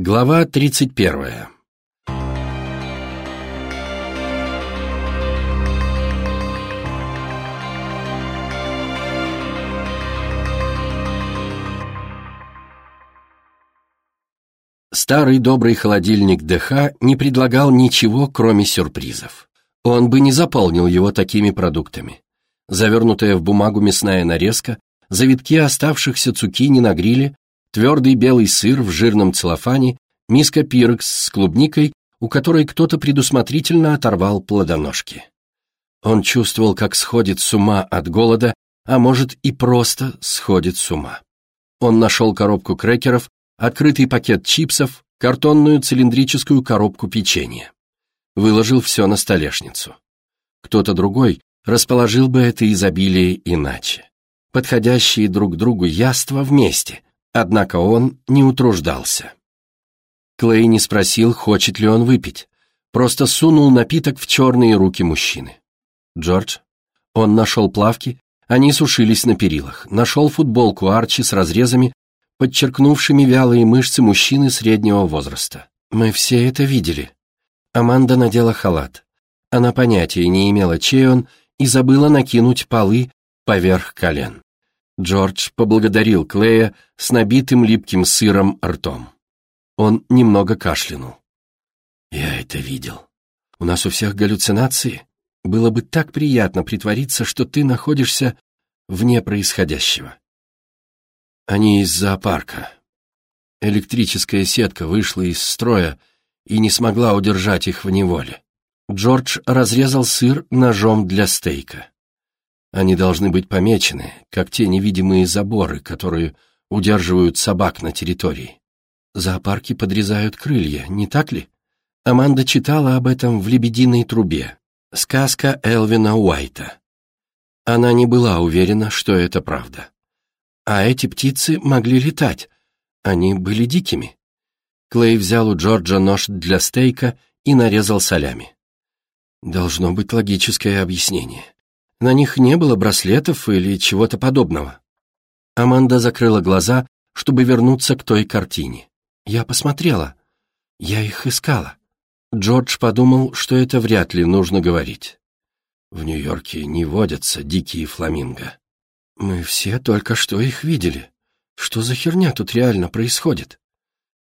Глава 31 Старый добрый холодильник ДХ не предлагал ничего, кроме сюрпризов. Он бы не заполнил его такими продуктами. Завернутая в бумагу мясная нарезка, завитки оставшихся цукини на гриле, твердый белый сыр в жирном целлофане, миска пиркс с клубникой, у которой кто-то предусмотрительно оторвал плодоножки. Он чувствовал, как сходит с ума от голода, а может и просто сходит с ума. Он нашел коробку крекеров, открытый пакет чипсов, картонную цилиндрическую коробку печенья. Выложил все на столешницу. Кто-то другой расположил бы это изобилие иначе. Подходящие друг другу яства вместе, Однако он не утруждался. Клей не спросил, хочет ли он выпить, просто сунул напиток в черные руки мужчины. Джордж. Он нашел плавки, они сушились на перилах, нашел футболку Арчи с разрезами, подчеркнувшими вялые мышцы мужчины среднего возраста. Мы все это видели. Аманда надела халат. Она понятия не имела, чей он, и забыла накинуть полы поверх колен. Джордж поблагодарил Клея с набитым липким сыром ртом. Он немного кашлянул. «Я это видел. У нас у всех галлюцинации. Было бы так приятно притвориться, что ты находишься вне происходящего». Они из зоопарка. Электрическая сетка вышла из строя и не смогла удержать их в неволе. Джордж разрезал сыр ножом для стейка. Они должны быть помечены, как те невидимые заборы, которые удерживают собак на территории. Зоопарки подрезают крылья, не так ли? Аманда читала об этом в «Лебединой трубе». Сказка Элвина Уайта. Она не была уверена, что это правда. А эти птицы могли летать. Они были дикими. Клей взял у Джорджа нож для стейка и нарезал солями. Должно быть логическое объяснение. На них не было браслетов или чего-то подобного. Аманда закрыла глаза, чтобы вернуться к той картине. Я посмотрела. Я их искала. Джордж подумал, что это вряд ли нужно говорить. В Нью-Йорке не водятся дикие фламинго. Мы все только что их видели. Что за херня тут реально происходит?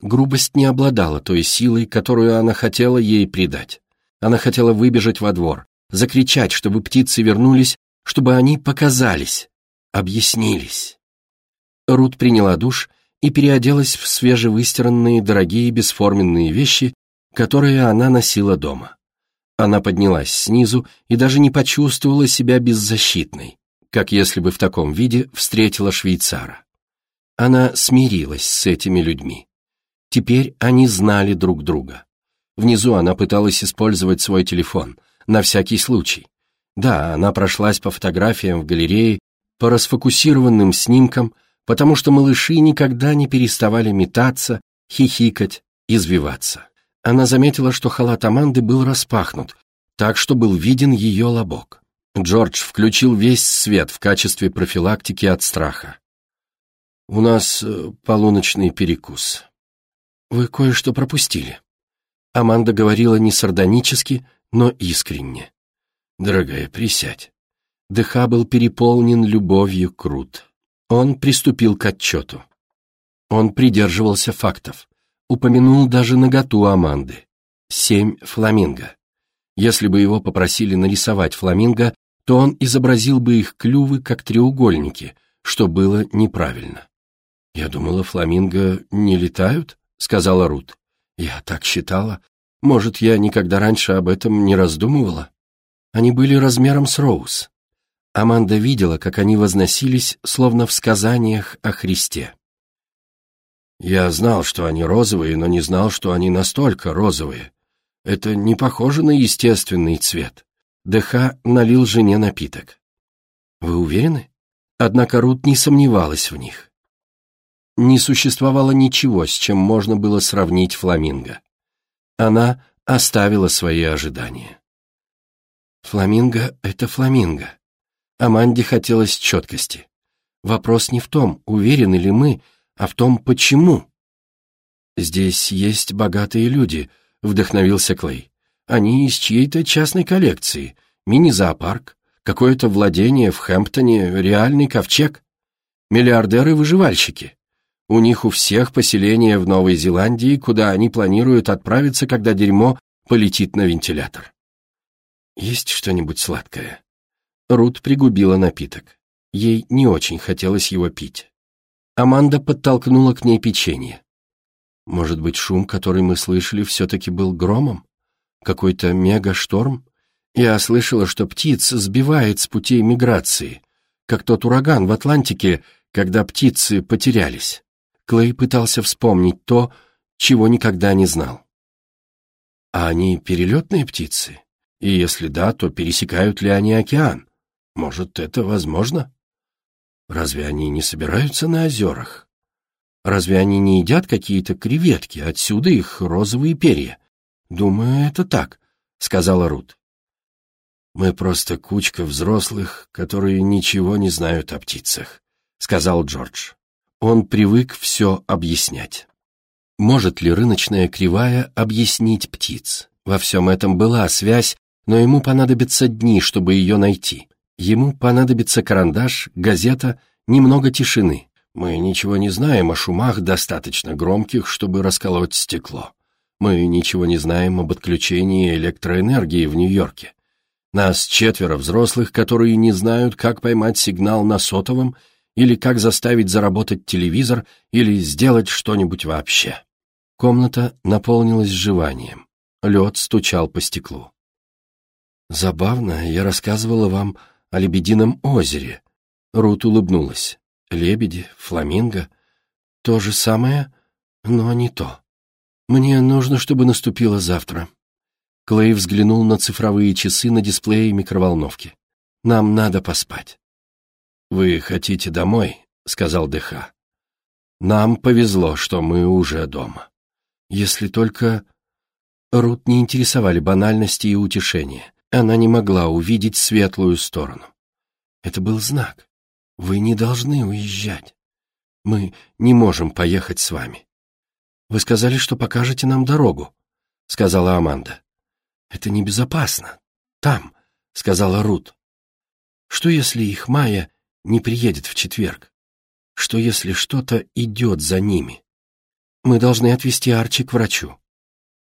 Грубость не обладала той силой, которую она хотела ей придать. Она хотела выбежать во двор, закричать, чтобы птицы вернулись, чтобы они показались, объяснились. Рут приняла душ и переоделась в свежевыстиранные дорогие бесформенные вещи, которые она носила дома. Она поднялась снизу и даже не почувствовала себя беззащитной, как если бы в таком виде встретила швейцара. Она смирилась с этими людьми. Теперь они знали друг друга. Внизу она пыталась использовать свой телефон, на всякий случай. Да, она прошлась по фотографиям в галерее, по расфокусированным снимкам, потому что малыши никогда не переставали метаться, хихикать, извиваться. Она заметила, что халат Аманды был распахнут, так что был виден ее лобок. Джордж включил весь свет в качестве профилактики от страха. «У нас э, полуночный перекус. Вы кое-что пропустили». Аманда говорила не сардонически, но искренне. «Дорогая, присядь». ДХ был переполнен любовью Крут. Он приступил к отчету. Он придерживался фактов. Упомянул даже наготу Аманды. Семь фламинго. Если бы его попросили нарисовать фламинго, то он изобразил бы их клювы как треугольники, что было неправильно. «Я думала, фламинго не летают?» — сказала Рут. «Я так считала, может, я никогда раньше об этом не раздумывала? Они были размером с Роуз. Аманда видела, как они возносились, словно в сказаниях о Христе. Я знал, что они розовые, но не знал, что они настолько розовые. Это не похоже на естественный цвет. ДХ налил жене напиток. Вы уверены? Однако Рут не сомневалась в них. Не существовало ничего, с чем можно было сравнить фламинго. Она оставила свои ожидания. Фламинго — это фламинго. Аманде хотелось четкости. Вопрос не в том, уверены ли мы, а в том, почему. «Здесь есть богатые люди», — вдохновился Клей. «Они из чьей-то частной коллекции. Мини-зоопарк, какое-то владение в Хэмптоне, реальный ковчег. Миллиардеры-выживальщики. У них у всех поселение в Новой Зеландии, куда они планируют отправиться, когда дерьмо полетит на вентилятор. Есть что-нибудь сладкое?» Рут пригубила напиток. Ей не очень хотелось его пить. Аманда подтолкнула к ней печенье. Может быть, шум, который мы слышали, все-таки был громом? Какой-то мегашторм? Я слышала, что птиц сбивает с путей миграции, как тот ураган в Атлантике, когда птицы потерялись. Клей пытался вспомнить то, чего никогда не знал. А они перелетные птицы? И если да, то пересекают ли они океан? Может, это возможно? Разве они не собираются на озерах? Разве они не едят какие-то креветки, отсюда их розовые перья? Думаю, это так, сказала Рут. Мы просто кучка взрослых, которые ничего не знают о птицах, сказал Джордж. Он привык все объяснять. Может ли рыночная кривая объяснить птиц? Во всем этом была связь, но ему понадобятся дни, чтобы ее найти. Ему понадобится карандаш, газета, немного тишины. Мы ничего не знаем о шумах, достаточно громких, чтобы расколоть стекло. Мы ничего не знаем об отключении электроэнергии в Нью-Йорке. Нас четверо взрослых, которые не знают, как поймать сигнал на сотовом или как заставить заработать телевизор или сделать что-нибудь вообще. Комната наполнилась жеванием. Лед стучал по стеклу. «Забавно, я рассказывала вам о Лебедином озере». Рут улыбнулась. Лебеди, фламинго. То же самое, но не то. Мне нужно, чтобы наступило завтра. Клей взглянул на цифровые часы на дисплее микроволновки. Нам надо поспать. «Вы хотите домой?» — сказал ДХ. «Нам повезло, что мы уже дома. Если только...» Рут не интересовали банальности и утешения. Она не могла увидеть светлую сторону. Это был знак. Вы не должны уезжать. Мы не можем поехать с вами. Вы сказали, что покажете нам дорогу, сказала Аманда. Это небезопасно. Там, сказала Рут. Что если их Майя не приедет в четверг? Что если что-то идет за ними? Мы должны отвезти Арчи к врачу.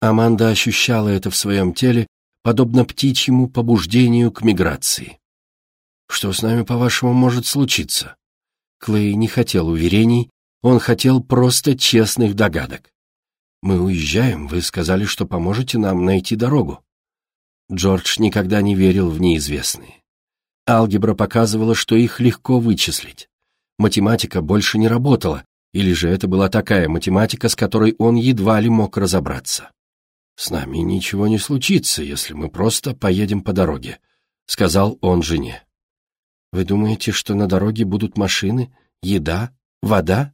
Аманда ощущала это в своем теле, подобно птичьему побуждению к миграции. Что с нами, по-вашему, может случиться? Клей не хотел уверений, он хотел просто честных догадок. Мы уезжаем, вы сказали, что поможете нам найти дорогу. Джордж никогда не верил в неизвестные. Алгебра показывала, что их легко вычислить. Математика больше не работала, или же это была такая математика, с которой он едва ли мог разобраться. «С нами ничего не случится, если мы просто поедем по дороге», — сказал он жене. Вы думаете, что на дороге будут машины, еда, вода?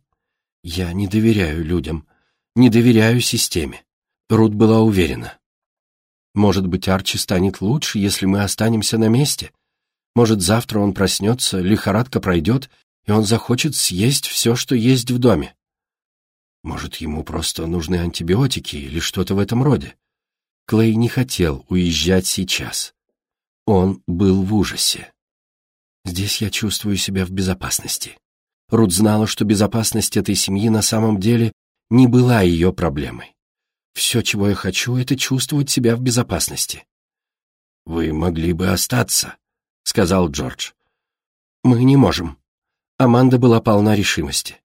Я не доверяю людям, не доверяю системе. Рут была уверена. Может быть, Арчи станет лучше, если мы останемся на месте? Может, завтра он проснется, лихорадка пройдет, и он захочет съесть все, что есть в доме. Может, ему просто нужны антибиотики или что-то в этом роде. Клей не хотел уезжать сейчас. Он был в ужасе. Здесь я чувствую себя в безопасности. Рут знала, что безопасность этой семьи на самом деле не была ее проблемой. Все, чего я хочу, это чувствовать себя в безопасности. «Вы могли бы остаться», — сказал Джордж. «Мы не можем». Аманда была полна решимости.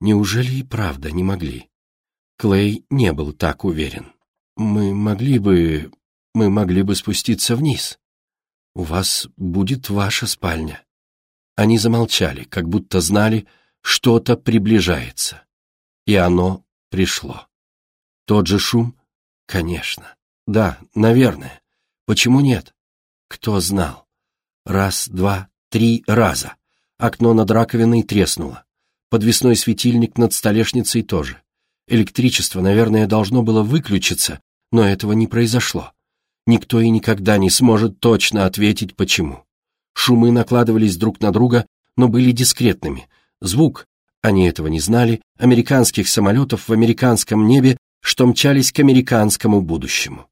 Неужели и правда не могли? Клей не был так уверен. «Мы могли бы... мы могли бы спуститься вниз». «У вас будет ваша спальня». Они замолчали, как будто знали, что-то приближается. И оно пришло. Тот же шум? Конечно. Да, наверное. Почему нет? Кто знал? Раз, два, три раза. Окно над раковиной треснуло. Подвесной светильник над столешницей тоже. Электричество, наверное, должно было выключиться, но этого не произошло. Никто и никогда не сможет точно ответить, почему. Шумы накладывались друг на друга, но были дискретными. Звук, Они этого не знали, американских самолетов в американском небе, что мчались к американскому будущему.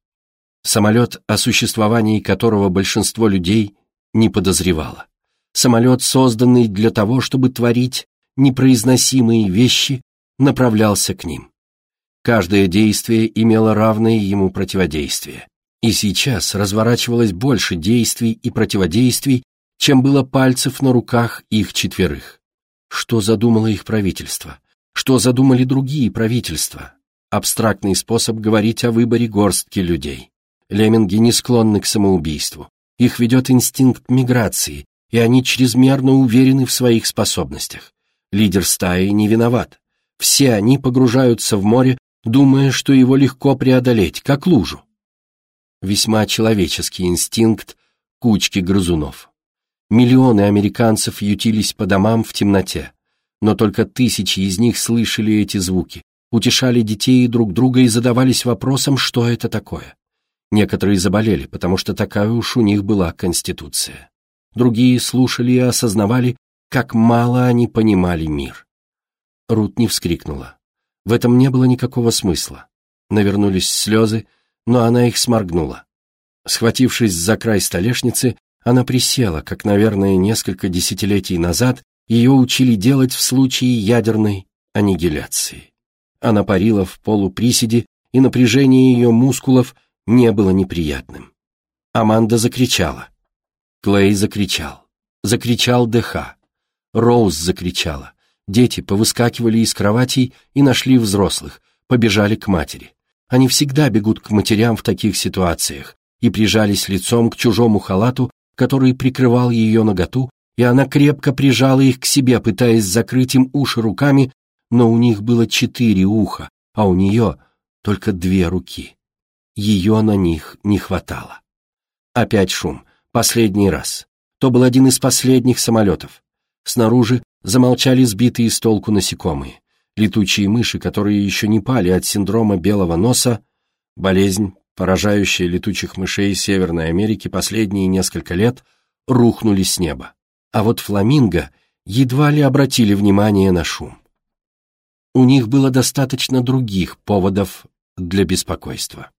Самолет, о существовании которого большинство людей не подозревало. Самолет, созданный для того, чтобы творить непроизносимые вещи, направлялся к ним. Каждое действие имело равное ему противодействие. И сейчас разворачивалось больше действий и противодействий, чем было пальцев на руках их четверых. Что задумало их правительство? Что задумали другие правительства? Абстрактный способ говорить о выборе горстки людей. Лемминги не склонны к самоубийству. Их ведет инстинкт миграции, и они чрезмерно уверены в своих способностях. Лидер стаи не виноват. Все они погружаются в море, думая, что его легко преодолеть, как лужу. Весьма человеческий инстинкт кучки грызунов. Миллионы американцев ютились по домам в темноте, но только тысячи из них слышали эти звуки, утешали детей друг друга и задавались вопросом, что это такое. Некоторые заболели, потому что такая уж у них была конституция. Другие слушали и осознавали, как мало они понимали мир. Рут не вскрикнула. В этом не было никакого смысла. Навернулись слезы, но она их сморгнула. Схватившись за край столешницы, она присела, как, наверное, несколько десятилетий назад ее учили делать в случае ядерной аннигиляции. Она парила в полуприседе, и напряжение ее мускулов не было неприятным. Аманда закричала. Клей закричал. Закричал ДХ. Роуз закричала. Дети повыскакивали из кроватей и нашли взрослых, побежали к матери. Они всегда бегут к матерям в таких ситуациях и прижались лицом к чужому халату, который прикрывал ее наготу, и она крепко прижала их к себе, пытаясь закрыть им уши руками, но у них было четыре уха, а у нее только две руки ее на них не хватало. Опять шум, последний раз. То был один из последних самолетов. Снаружи замолчали сбитые с толку насекомые. Летучие мыши, которые еще не пали от синдрома белого носа, болезнь, поражающая летучих мышей Северной Америки последние несколько лет, рухнули с неба. А вот фламинго едва ли обратили внимание на шум. У них было достаточно других поводов для беспокойства.